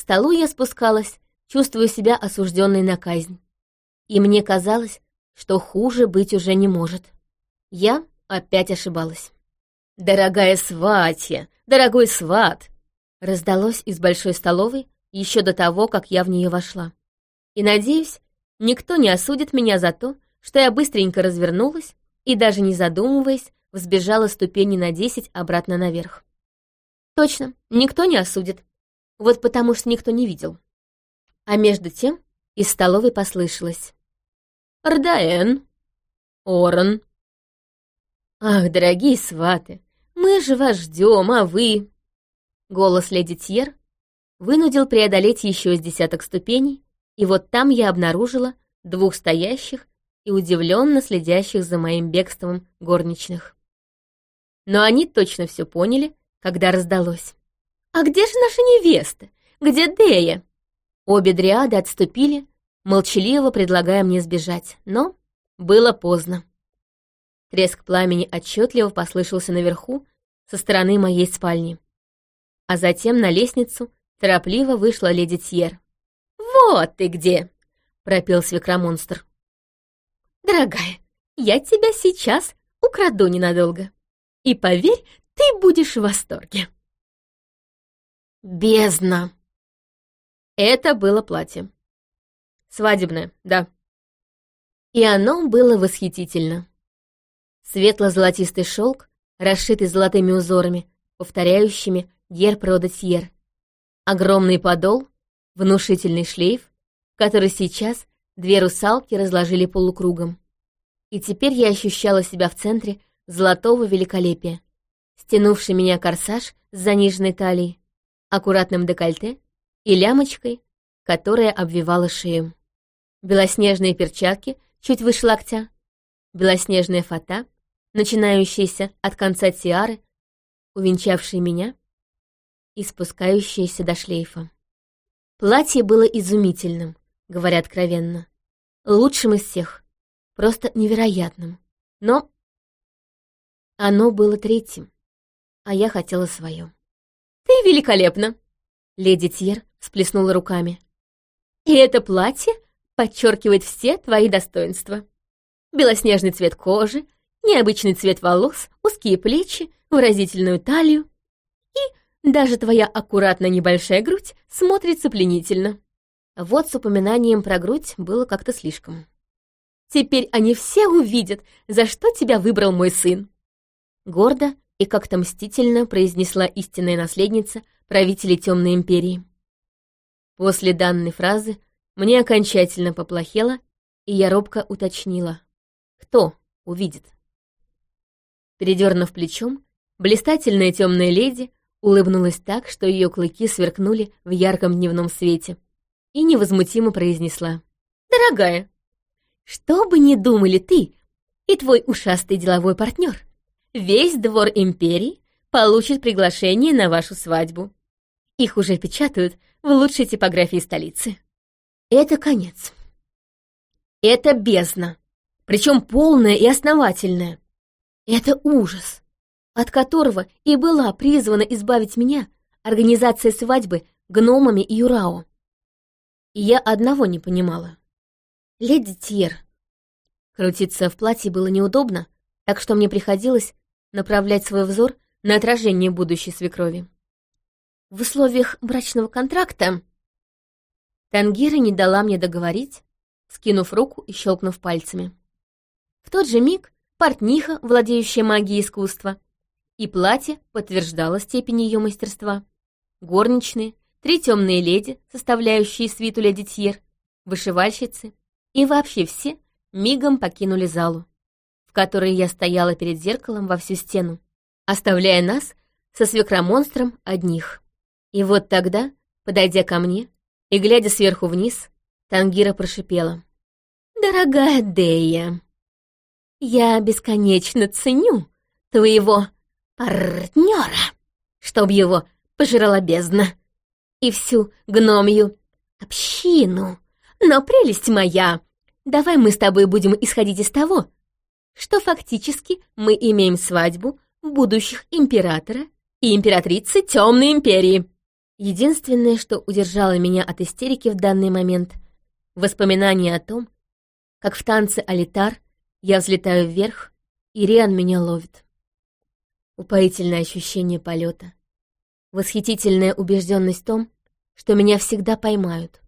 столу я спускалась, чувствуя себя осужденной на казнь. И мне казалось, что хуже быть уже не может. Я опять ошибалась. «Дорогая сватья! Дорогой сват!» раздалось из большой столовой еще до того, как я в нее вошла. И, надеюсь, никто не осудит меня за то, что я быстренько развернулась и, даже не задумываясь, взбежала ступени на десять обратно наверх. Точно, никто не осудит. Вот потому что никто не видел. А между тем из столовой послышалось. «Рдаэн! Оран!» «Ах, дорогие сваты, мы же вас ждем, а вы...» Голос леди Тьер вынудил преодолеть еще с десяток ступеней, и вот там я обнаружила двух стоящих и удивленно следящих за моим бегством горничных. Но они точно все поняли, когда раздалось. «А где же наша невеста? Где Дея?» Обе дриады отступили, молчаливо предлагая мне сбежать, но было поздно. Треск пламени отчетливо послышался наверху, со стороны моей спальни. А затем на лестницу торопливо вышла леди Тьер. «Вот ты где!» — пропел свекромонстр. «Дорогая, я тебя сейчас украду ненадолго. И поверь, ты будешь в восторге». Бездна! Это было платье. Свадебное, да. И оно было восхитительно. Светло-золотистый шелк, расшитый золотыми узорами, повторяющими герб рода Тьер. Огромный подол, внушительный шлейф, который сейчас две русалки разложили полукругом. И теперь я ощущала себя в центре золотого великолепия, стянувший меня корсаж с заниженной талией, аккуратным декольте и лямочкой, которая обвивала шею. Белоснежные перчатки чуть выше локтя, белоснежная фата, начинающаяся от конца тиары, увенчавшая меня и спускающаяся до шлейфа. Платье было изумительным, говоря откровенно. Лучшим из всех. Просто невероятным. Но оно было третьим, а я хотела свое. «Ты великолепна!» Леди Тьер сплеснула руками. «И это платье подчеркивает все твои достоинства. Белоснежный цвет кожи, необычный цвет волос, узкие плечи, выразительную талию. И даже твоя аккуратно небольшая грудь смотрится пленительно. Вот с упоминанием про грудь было как-то слишком. Теперь они все увидят, за что тебя выбрал мой сын. Гордо и как-то мстительно произнесла истинная наследница правителей Темной Империи. После данной фразы мне окончательно поплохело, и я робко уточнила. Кто увидит? Передернув плечом, блистательная темная леди улыбнулась так, что ее клыки сверкнули в ярком дневном свете, и невозмутимо произнесла. «Дорогая, что бы ни думали ты и твой ушастый деловой партнер, весь двор империи получит приглашение на вашу свадьбу. Их уже печатают в лучшей типографии столицы. Это конец. Это бездна, причем полная и основательная. Это ужас, от которого и была призвана избавить меня организация свадьбы гномами и Юрао. И я одного не понимала. Леди Тьер. Крутиться в платье было неудобно, так что мне приходилось направлять свой взор на отражение будущей свекрови. В условиях брачного контракта Тангира не дала мне договорить, скинув руку и щелкнув пальцами. В тот же миг портниха, владеющая магией искусства, и платье подтверждало степень ее мастерства. Горничные, три темные леди, составляющие свиту леди вышивальщицы и вообще все мигом покинули залу в которой я стояла перед зеркалом во всю стену, оставляя нас со свекромонстром одних. И вот тогда, подойдя ко мне и глядя сверху вниз, Тангира прошипела. «Дорогая Дея, я бесконечно ценю твоего партнера, чтоб его пожирала бездна, и всю гномью общину. Но прелесть моя, давай мы с тобой будем исходить из того, что фактически мы имеем свадьбу будущих императора и императрицы Темной Империи. Единственное, что удержало меня от истерики в данный момент — воспоминание о том, как в танце алитар я взлетаю вверх, и Риан меня ловит. Упоительное ощущение полета. Восхитительная убежденность в том, что меня всегда поймают.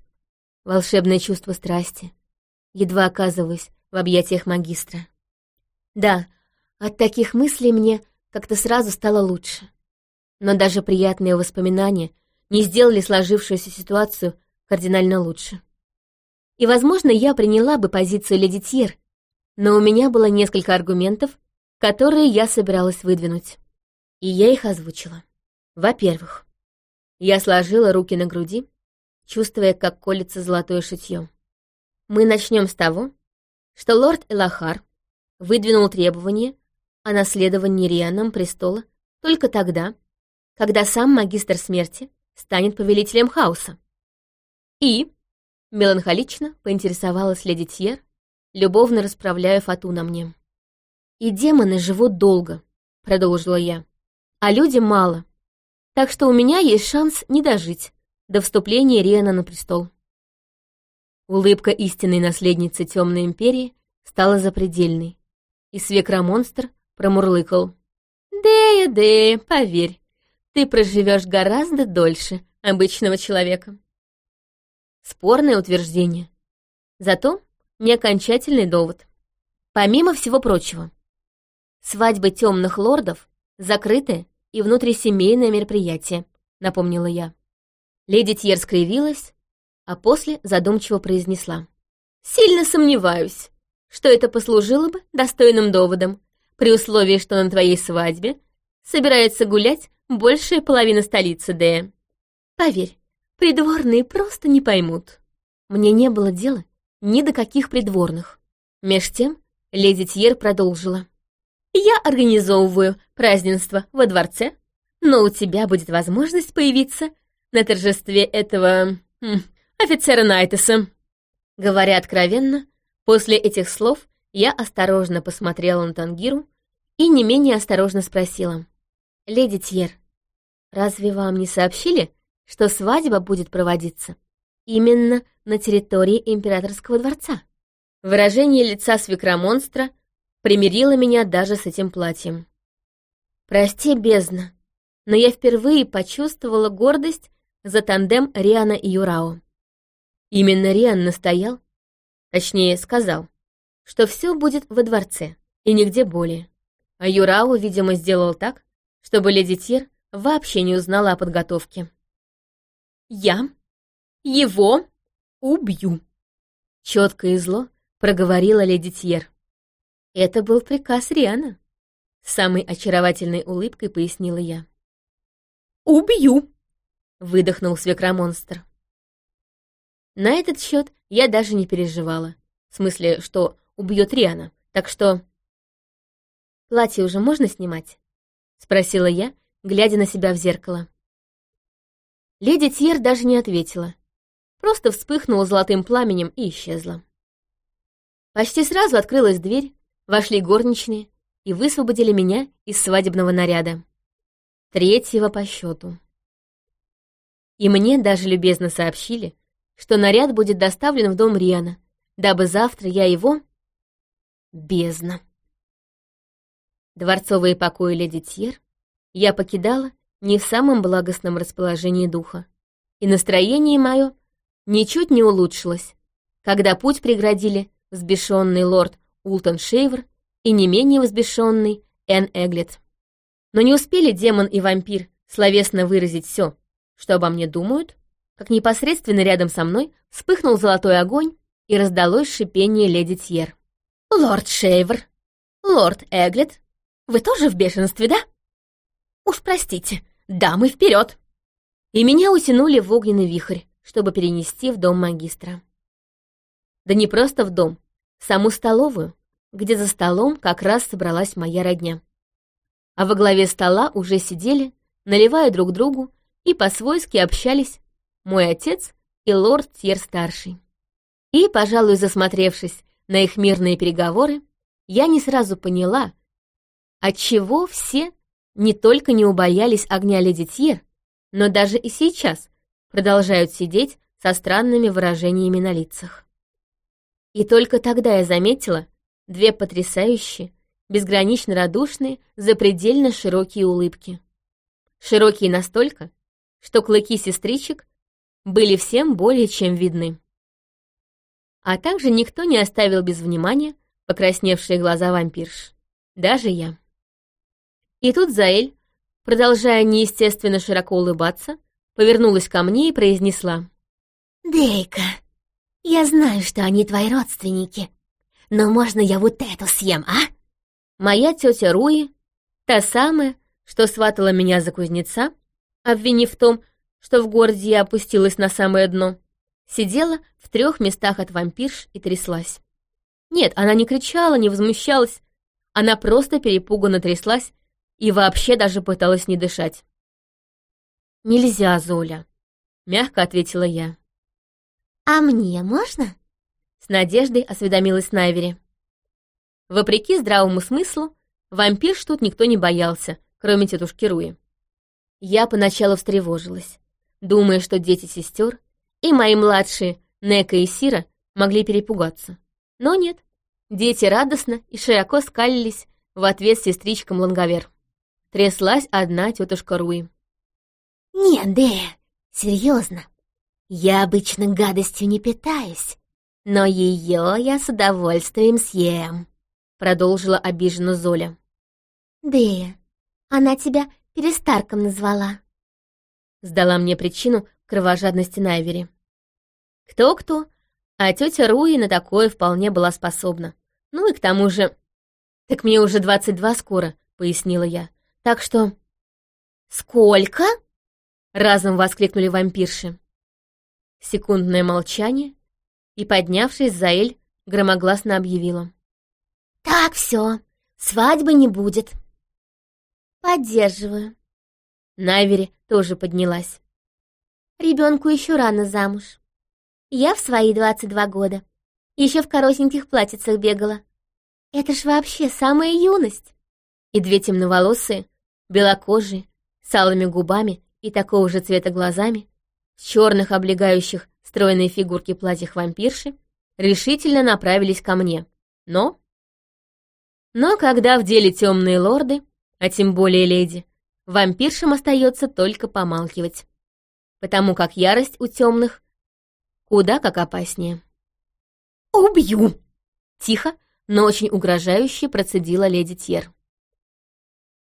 Волшебное чувство страсти. Едва оказываюсь в объятиях магистра. Да, от таких мыслей мне как-то сразу стало лучше. Но даже приятные воспоминания не сделали сложившуюся ситуацию кардинально лучше. И, возможно, я приняла бы позицию леди Тьер, но у меня было несколько аргументов, которые я собиралась выдвинуть. И я их озвучила. Во-первых, я сложила руки на груди, чувствуя, как колется золотое шитье. Мы начнем с того, что лорд Элахар выдвинул требование о наследовании Рианом престола только тогда, когда сам магистр смерти станет повелителем хаоса. И, меланхолично поинтересовалась леди Тьер, любовно расправляя фату на мне. «И демоны живут долго», — продолжила я а людям мало. Так что у меня есть шанс не дожить до вступления Риана на престол. Улыбка истинной наследницы Темной Империи стала запредельной, и свекромонстр промурлыкал. «Дея, Дея, поверь, ты проживешь гораздо дольше обычного человека». Спорное утверждение. Зато не окончательный довод. Помимо всего прочего, свадьбы темных лордов закрыты и внутрисемейное мероприятие», — напомнила я. Леди Тьер скривилась, а после задумчиво произнесла. «Сильно сомневаюсь, что это послужило бы достойным доводом, при условии, что на твоей свадьбе собирается гулять большая половина столицы Дея. Поверь, придворные просто не поймут». Мне не было дела ни до каких придворных. Меж тем леди Тьер продолжила. Я организовываю празднество во дворце, но у тебя будет возможность появиться на торжестве этого... М, офицера Найтеса». Говоря откровенно, после этих слов я осторожно посмотрела на Тангиру и не менее осторожно спросила. «Леди Тьер, разве вам не сообщили, что свадьба будет проводиться именно на территории императорского дворца?» Выражение лица свекромонстра — примирила меня даже с этим платьем. Прости, бездна, но я впервые почувствовала гордость за тандем Риана и Юрао. Именно Риан настоял, точнее сказал, что все будет во дворце и нигде более. А Юрао, видимо, сделал так, чтобы леди Тир вообще не узнала о подготовке. «Я его убью», — четко и зло проговорила леди Тьер. Это был приказ Риана. Самой очаровательной улыбкой пояснила я. «Убью!» — выдохнул свекромонстр. На этот счет я даже не переживала. В смысле, что убьет Риана. Так что... «Платье уже можно снимать?» — спросила я, глядя на себя в зеркало. Леди Тьер даже не ответила. Просто вспыхнула золотым пламенем и исчезла. Почти сразу открылась дверь, Вошли горничные и высвободили меня из свадебного наряда. Третьего по счету. И мне даже любезно сообщили, что наряд будет доставлен в дом Риана, дабы завтра я его... Бездна. Дворцовые покои леди Тьер я покидала не в самом благостном расположении духа, и настроение мое ничуть не улучшилось, когда путь преградили взбешенный лорд Ултон Шейвер и не менее возбешенный Энн Эглет. Но не успели демон и вампир словесно выразить все, что обо мне думают, как непосредственно рядом со мной вспыхнул золотой огонь и раздалось шипение леди Тьер. «Лорд Шейвер! Лорд Эглет! Вы тоже в бешенстве, да? Уж простите, дамы вперед!» И меня утянули в огненный вихрь, чтобы перенести в дом магистра. Да не просто в дом, саму столовую, где за столом как раз собралась моя родня. А во главе стола уже сидели, наливая друг другу, и по-свойски общались мой отец и лорд Тьер-старший. И, пожалуй, засмотревшись на их мирные переговоры, я не сразу поняла, отчего все не только не убоялись огня леди Тьер, но даже и сейчас продолжают сидеть со странными выражениями на лицах. И только тогда я заметила две потрясающие, безгранично радушные, запредельно широкие улыбки. Широкие настолько, что клыки сестричек были всем более чем видны. А также никто не оставил без внимания покрасневшие глаза вампирш. Даже я. И тут Заэль, продолжая неестественно широко улыбаться, повернулась ко мне и произнесла. «Дейка, я знаю, что они твои родственники, но можно я вот эту съем, а?» Моя тетя Руи, та самая, что сватала меня за кузнеца, обвинив в том, что в городе я опустилась на самое дно, сидела в трех местах от вампирш и тряслась. Нет, она не кричала, не возмущалась, она просто перепуганно тряслась и вообще даже пыталась не дышать. «Нельзя, Золя», — мягко ответила я. «А мне можно?» С надеждой осведомилась Найвери. Вопреки здравому смыслу, вампирш тут никто не боялся, кроме тетушки Руи. Я поначалу встревожилась, думая, что дети сестер и мои младшие, Нека и Сира, могли перепугаться. Но нет, дети радостно и широко скалились в ответ сестричкам Ланговер. Тряслась одна тетушка Руи. «Нет, Дея, серьезно. Я обычно гадостью не питаюсь, но ее я с удовольствием съем», — продолжила обиженно Золя. «Дея, она тебя перестарком назвала», — сдала мне причину кровожадности Найвери. Кто-кто, а тетя Руи на такое вполне была способна. Ну и к тому же... «Так мне уже двадцать два скоро», — пояснила я. «Так что...» «Сколько?» — разом воскликнули вампирши. Секундное молчание, и, поднявшись, Заэль громогласно объявила. «Так, все, свадьбы не будет». «Поддерживаю». Навери тоже поднялась. Ребенку еще рано замуж. Я в свои двадцать два года еще в коротеньких платьицах бегала. Это ж вообще самая юность. И две темноволосые, белокожие, с алыми губами и такого же цвета глазами, в черных облегающих стройные фигурки платьях вампирши, решительно направились ко мне. Но... Но когда в деле темные лорды, а тем более леди, вампиршам остается только помалкивать. Потому как ярость у темных куда как опаснее. «Убью!» Тихо, но очень угрожающе процедила леди Тьер.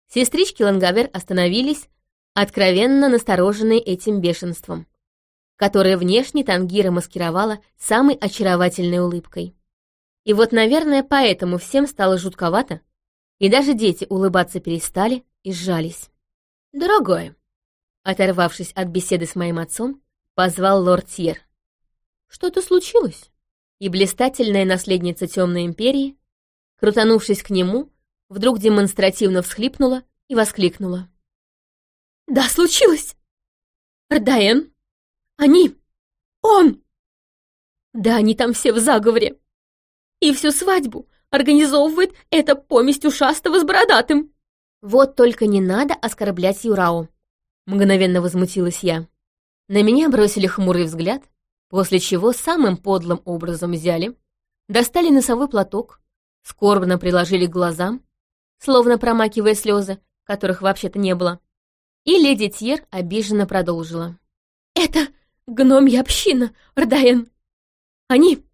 Сестрички Лангавер остановились, откровенно настороженные этим бешенством, которое внешне Тангира маскировала самой очаровательной улыбкой. И вот, наверное, поэтому всем стало жутковато, и даже дети улыбаться перестали и сжались. «Дорогой», оторвавшись от беседы с моим отцом, позвал лорд Тьер. «Что-то случилось?» И блистательная наследница Темной Империи, крутанувшись к нему, вдруг демонстративно всхлипнула и воскликнула. «Да, случилось! Рдаэн! Они! Он! Да, они там все в заговоре! И всю свадьбу организовывает эта поместь ушастого с бородатым!» «Вот только не надо оскорблять Юрао!» Мгновенно возмутилась я. На меня бросили хмурый взгляд, после чего самым подлым образом взяли, достали носовой платок, скорбно приложили к глазам, словно промакивая слезы, которых вообще-то не было. И леди Тьер обиженно продолжила. «Это гномья община, Рдаен. Они...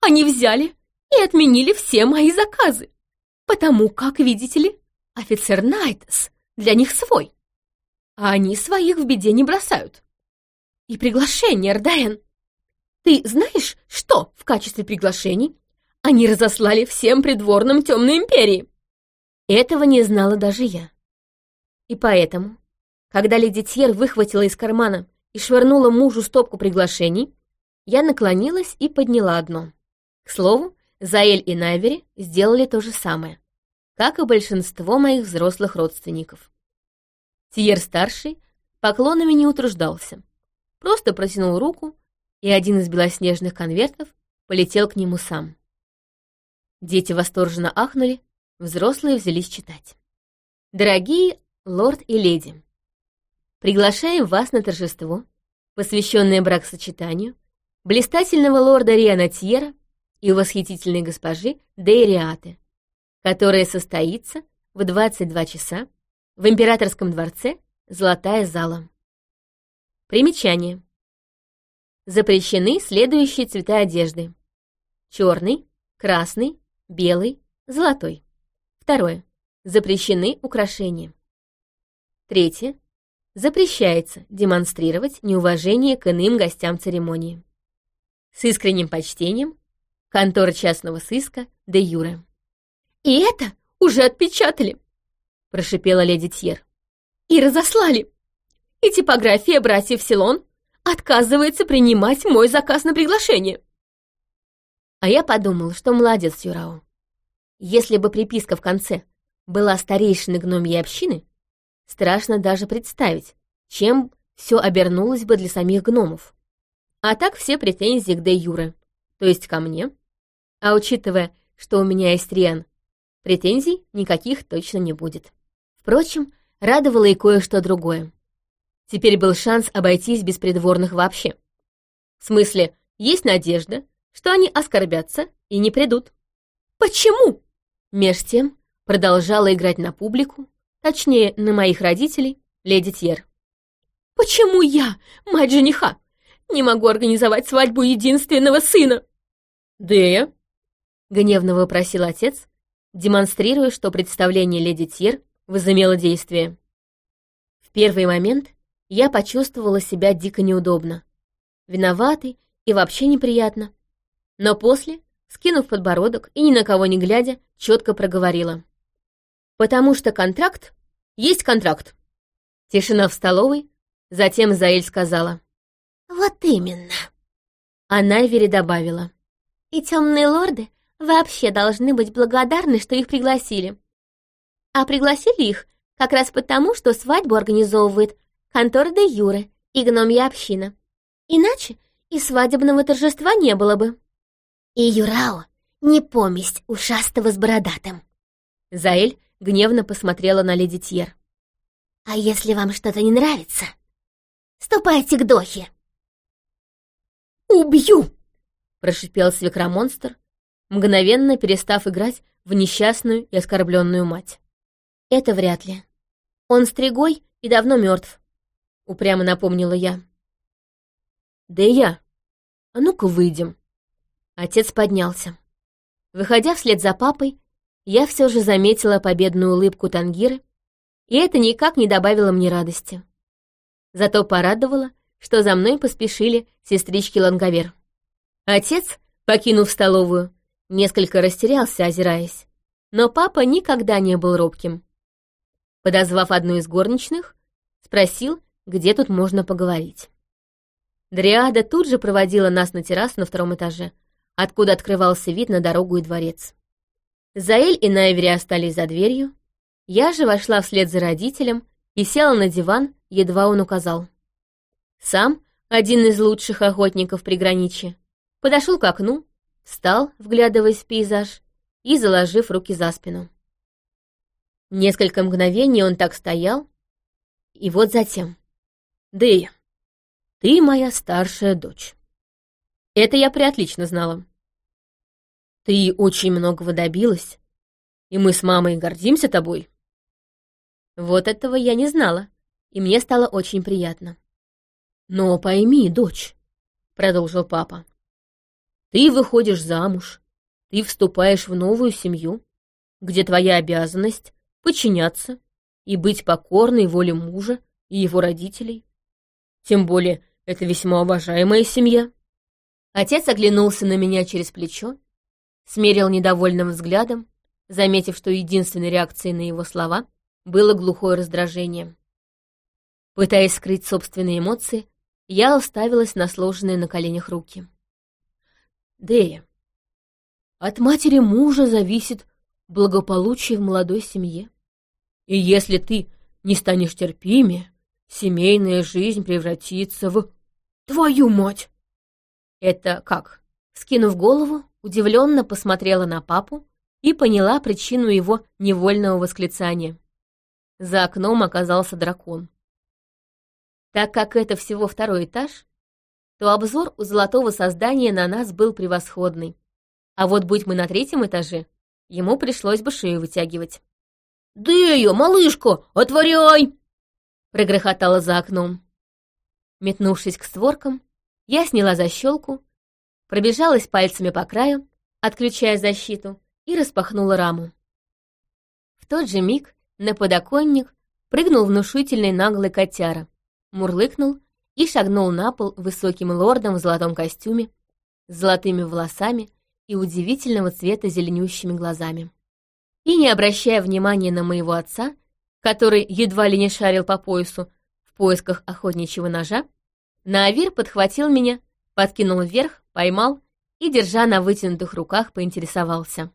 они взяли и отменили все мои заказы, потому как, видите ли, офицер Найтс для них свой, а они своих в беде не бросают. И приглашение, Рдаен. Ты знаешь, что в качестве приглашений они разослали всем придворным Темной Империи?» Этого не знала даже я. И поэтому, когда леди Тьер выхватила из кармана и швырнула мужу стопку приглашений, я наклонилась и подняла одно. К слову, Заэль и Найвери сделали то же самое, как и большинство моих взрослых родственников. Тьер-старший поклонами не утруждался, просто протянул руку, и один из белоснежных конвертов полетел к нему сам. Дети восторженно ахнули, Взрослые взялись читать. «Дорогие лорд и леди, приглашаем вас на торжество, посвященное бракосочетанию блистательного лорда Риана Тьера и восхитительной госпожи Дейриаты, которое состоится в 22 часа в императорском дворце «Золотая зала». Примечание. Запрещены следующие цвета одежды. Черный, красный, белый, золотой. Второе. Запрещены украшения. Третье. Запрещается демонстрировать неуважение к иным гостям церемонии. С искренним почтением, контора частного сыска де Юре. «И это уже отпечатали!» — прошипела леди Тьер. «И разослали! И типография братьев Силон отказывается принимать мой заказ на приглашение!» А я подумал, что молодец Юрао. Если бы приписка в конце была старейшиной гномьей общины, страшно даже представить, чем все обернулось бы для самих гномов. А так все претензии к Де Юре, то есть ко мне. А учитывая, что у меня есть Риан, претензий никаких точно не будет. Впрочем, радовало и кое-что другое. Теперь был шанс обойтись без придворных вообще. В смысле, есть надежда, что они оскорбятся и не придут. «Почему?» Меж тем продолжала играть на публику, точнее, на моих родителей, леди Тьер. «Почему я, мать жениха, не могу организовать свадьбу единственного сына?» «Дея?» — гневно вопросил отец, демонстрируя, что представление леди Тьер возымело действие. В первый момент я почувствовала себя дико неудобно, виноватой и вообще неприятно. Но после, скинув подбородок и ни на кого не глядя, четко проговорила. «Потому что контракт есть контракт». Тишина в столовой, затем Заэль сказала. «Вот именно». А Найвери добавила. «И темные лорды вообще должны быть благодарны, что их пригласили. А пригласили их как раз потому, что свадьбу организовывает контора де Юре и гномья община. Иначе и свадебного торжества не было бы. И Юрао не поместь ушастого с бородатым. Заэль гневно посмотрела на леди Тьер. «А если вам что-то не нравится, ступайте к Дохе!» «Убью!» — прошипел свекромонстр, мгновенно перестав играть в несчастную и оскорбленную мать. «Это вряд ли. Он стригой и давно мертв», — упрямо напомнила я. «Да и я. А ну-ка выйдем». Отец поднялся. Выходя вслед за папой, я все же заметила победную улыбку Тангиры, и это никак не добавило мне радости. Зато порадовало, что за мной поспешили сестрички Ланговер. Отец, покинув столовую, несколько растерялся, озираясь, но папа никогда не был робким. Подозвав одну из горничных, спросил, где тут можно поговорить. Дриада тут же проводила нас на террасу на втором этаже, откуда открывался вид на дорогу и дворец. Заэль и Найвери остались за дверью. Я же вошла вслед за родителем и села на диван, едва он указал. Сам, один из лучших охотников приграничья, подошел к окну, встал, вглядываясь в пейзаж и заложив руки за спину. Несколько мгновений он так стоял, и вот затем. «Дэя, ты моя старшая дочь. Это я приотлично знала. Ты очень многого добилась, и мы с мамой гордимся тобой. Вот этого я не знала, и мне стало очень приятно. Но пойми, дочь, — продолжил папа, — ты выходишь замуж, ты вступаешь в новую семью, где твоя обязанность — подчиняться и быть покорной воле мужа и его родителей. Тем более, это весьма уважаемая семья. Отец оглянулся на меня через плечо, смерил недовольным взглядом, заметив, что единственной реакцией на его слова было глухое раздражение. Пытаясь скрыть собственные эмоции, я уставилась на сложенные на коленях руки. «Дея, от матери мужа зависит благополучие в молодой семье. И если ты не станешь терпимее, семейная жизнь превратится в... Твою мать! Это как? Скинув голову, удивленно посмотрела на папу и поняла причину его невольного восклицания. За окном оказался дракон. Так как это всего второй этаж, то обзор у золотого создания на нас был превосходный. А вот будь мы на третьем этаже, ему пришлось бы шею вытягивать. «Дея, малышка, отворяй!» прогрохотала за окном. Метнувшись к створкам, я сняла защелку, пробежалась пальцами по краю, отключая защиту, и распахнула раму. В тот же миг на подоконник прыгнул внушительный наглый котяра, мурлыкнул и шагнул на пол высоким лордом в золотом костюме, с золотыми волосами и удивительного цвета зеленющими глазами. И, не обращая внимания на моего отца, который едва ли не шарил по поясу в поисках охотничьего ножа, Наавир подхватил меня, подкинул вверх, поймал и, держа на вытянутых руках, поинтересовался.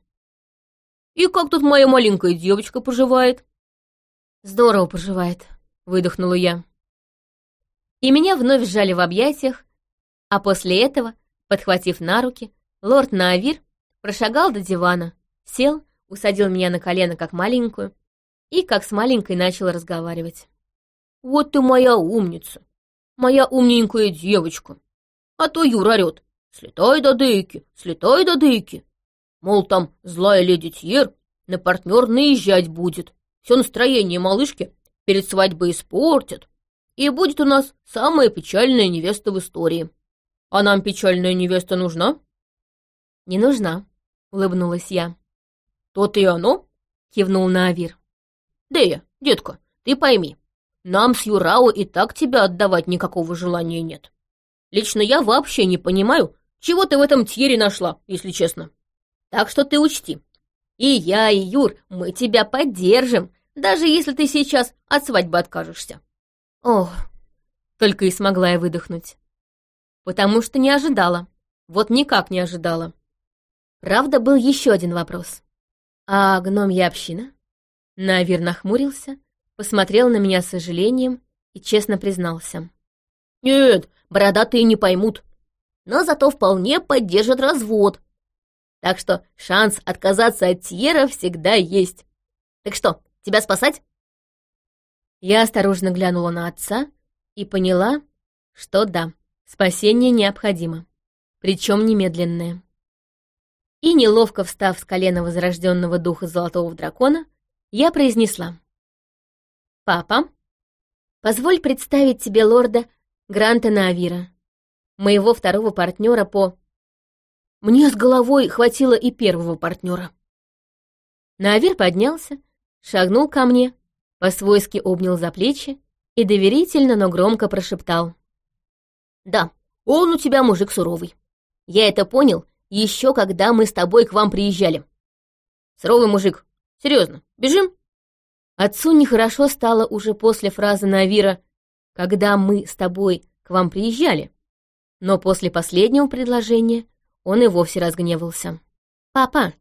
«И как тут моя маленькая девочка поживает?» «Здорово поживает», — выдохнула я. И меня вновь сжали в объятиях, а после этого, подхватив на руки, лорд Наавир прошагал до дивана, сел, усадил меня на колено как маленькую и как с маленькой начал разговаривать. «Вот ты моя умница, моя умненькая девочка. А то Юра орёт, слетай до дыки, слетай до дыки. Мол, там злая леди Тьер на партнер наезжать будет, все настроение малышки перед свадьбой испортит, и будет у нас самая печальная невеста в истории. А нам печальная невеста нужна?» «Не нужна», — улыбнулась я. «То-то и оно», — кивнул Наавир. «Дея, детка, ты пойми, нам с Юрао и так тебя отдавать никакого желания нет. Лично я вообще не понимаю, чего ты в этом Тьере нашла, если честно. Так что ты учти. И я, и Юр, мы тебя поддержим, даже если ты сейчас от свадьбы откажешься». «Ох», — только и смогла я выдохнуть. Потому что не ожидала. Вот никак не ожидала. Правда, был еще один вопрос. «А гномья община?» Навир нахмурился, посмотрел на меня с сожалением и честно признался. «Нет, бородатые не поймут, но зато вполне поддержат развод. Так что шанс отказаться от Тьера всегда есть. Так что, тебя спасать?» Я осторожно глянула на отца и поняла, что да, спасение необходимо, причем немедленное. И, неловко встав с колена возрожденного духа золотого дракона, я произнесла. «Папа, позволь представить тебе лорда Гранта Наавира, моего второго партнера по...» Мне с головой хватило и первого партнера. Наавир поднялся, шагнул ко мне, по-свойски обнял за плечи и доверительно, но громко прошептал. «Да, он у тебя мужик суровый. Я это понял еще когда мы с тобой к вам приезжали. Суровый мужик, серьезно, бежим?» Отцу нехорошо стало уже после фразы Навира «когда мы с тобой к вам приезжали», но после последнего предложения он и вовсе разгневался. «Папа,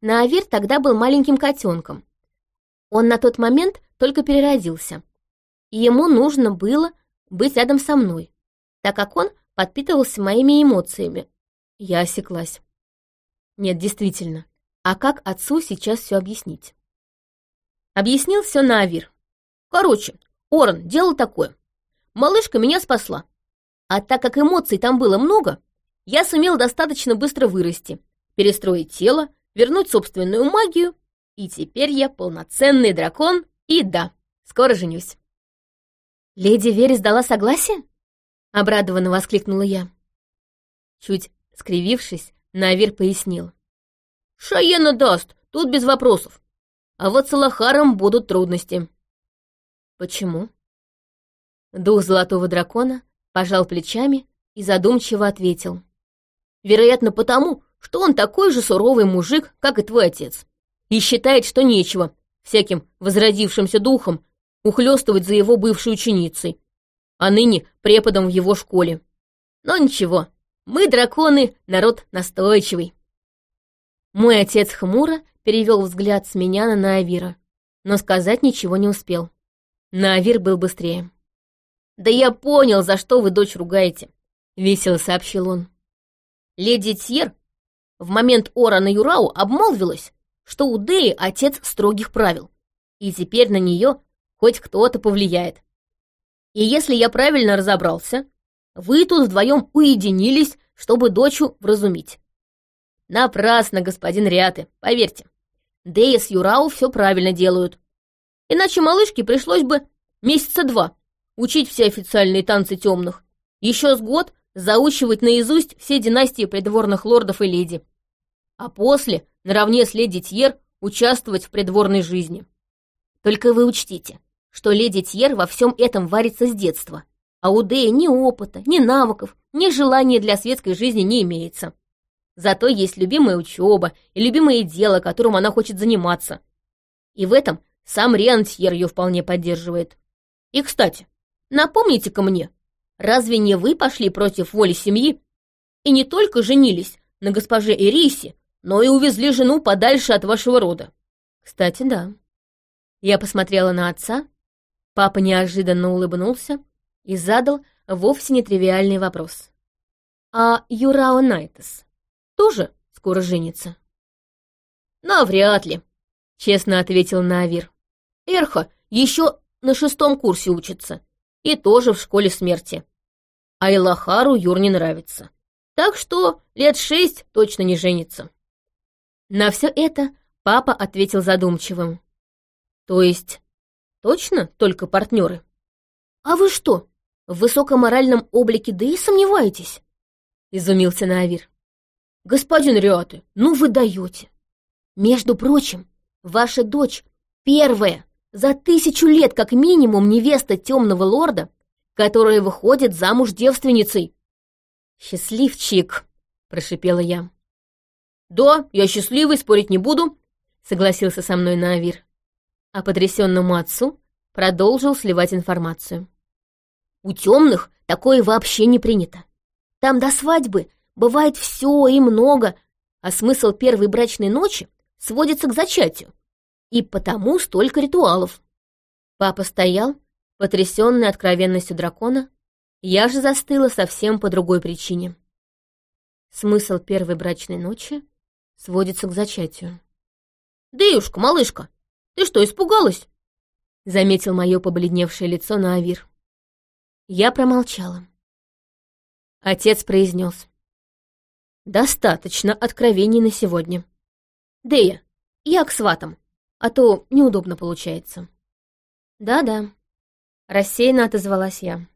Наавир тогда был маленьким котенком. Он на тот момент только переродился, и ему нужно было быть рядом со мной, так как он подпитывался моими эмоциями. Я осеклась. Нет, действительно, а как отцу сейчас все объяснить? Объяснил все на Авир. Короче, Оран, дело такое. Малышка меня спасла. А так как эмоций там было много, я сумел достаточно быстро вырасти, перестроить тело, вернуть собственную магию, и теперь я полноценный дракон, и да, скоро женюсь. «Леди Верес дала согласие?» — обрадованно воскликнула я. Чуть скривившись, Навир пояснил. «Шаена даст, тут без вопросов. А вот с Алахаром будут трудности». «Почему?» Дух Золотого Дракона пожал плечами и задумчиво ответил. «Вероятно, потому, что он такой же суровый мужик, как и твой отец, и считает, что нечего всяким возродившимся духом ухлёстывать за его бывшей ученицей, а ныне преподом в его школе. Но ничего, мы, драконы, народ настойчивый. Мой отец хмуро перевел взгляд с меня на Наавира, но сказать ничего не успел. Наавир был быстрее. «Да я понял, за что вы дочь ругаете», — весело сообщил он. «Леди Тьер в момент Ора на Юрау обмолвилась, что у Деи отец строгих правил, и теперь на нее хоть кто-то повлияет. И если я правильно разобрался, вы тут вдвоем уединились, чтобы дочу вразумить. Напрасно, господин Риаты, поверьте. Дея с Юрау все правильно делают. Иначе малышке пришлось бы месяца два учить все официальные танцы темных, еще с год заучивать наизусть все династии придворных лордов и леди. А после, наравне с леди Тьер, участвовать в придворной жизни. Только вы учтите, что леди Тьер во всем этом варится с детства, а у Деи ни опыта, ни навыков, ни желания для светской жизни не имеется. Зато есть любимая учеба и любимое дело, которым она хочет заниматься. И в этом сам Риан Тьер ее вполне поддерживает. И, кстати, напомните-ка мне, разве не вы пошли против воли семьи и не только женились на госпоже Эрисе, но и увезли жену подальше от вашего рода? Кстати, да. Я посмотрела на отца, папа неожиданно улыбнулся и задал вовсе нетривиальный вопрос. «А Юрао Найтес тоже скоро женится?» «Навряд ли», — честно ответил Навир. «Эрха еще на шестом курсе учится и тоже в школе смерти. А Илахару Юр не нравится. Так что лет шесть точно не женится». На все это папа ответил задумчивым. «То есть точно только партнеры?» «А вы что, в высокоморальном облике да и сомневаетесь?» — изумился Навир. «Господин Риаты, ну вы даете! Между прочим, ваша дочь первая за тысячу лет как минимум невеста темного лорда, которая выходит замуж девственницей». «Счастливчик!» — прошипела я. «Да, я счастливый, спорить не буду», — согласился со мной Навир. А потрясенному отцу продолжил сливать информацию. У темных такое вообще не принято. Там до свадьбы бывает все и много, а смысл первой брачной ночи сводится к зачатию. И потому столько ритуалов. Папа стоял, потрясенный откровенностью дракона, я же застыла совсем по другой причине. Смысл первой брачной ночи сводится к зачатию. «Деюшка, малышка, ты что, испугалась?» — заметил мое побледневшее лицо на Авир. Я промолчала. Отец произнес. «Достаточно откровений на сегодня. Дея, я к сватам, а то неудобно получается». «Да-да», — рассеянно отозвалась я.